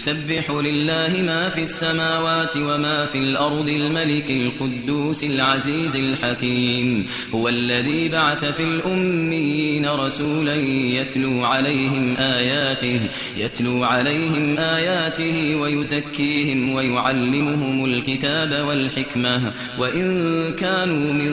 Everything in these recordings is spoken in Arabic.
يسبح لله ما في السماوات وما في الأرض الملك القدوس العزيز الحكيم. هو الذي بعث في الأميين رسولا يتلو عليهم آياته يتلو عليهم آياته ويزكيهم ويعلمهم الكتاب والحكمة. وإن كانوا من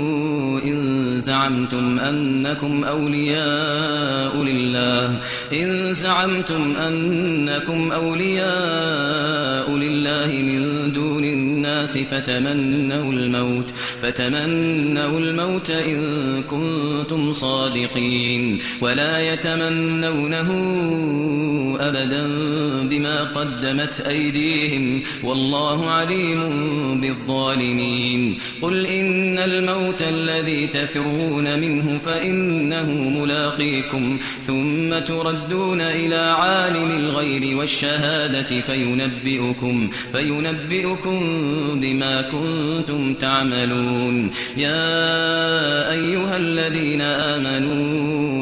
زعمتم أنكم أولياء لله. إن زعمتم أنكم أولياء لله من دون الناس فتمنوا الموت فتمنوا الموت إن كنتم صادقين. ولا يتمنونه أبدا بما قدمت أيديهم والله عليم بالظالمين. قل إن الموت الذي تفرون منه فإنه ملاقيكم ثم تردون إلى عالم الغيب والشهادة فينبئكم, فينبئكم بما كنتم تعملون. يا أيها الذين آمنوا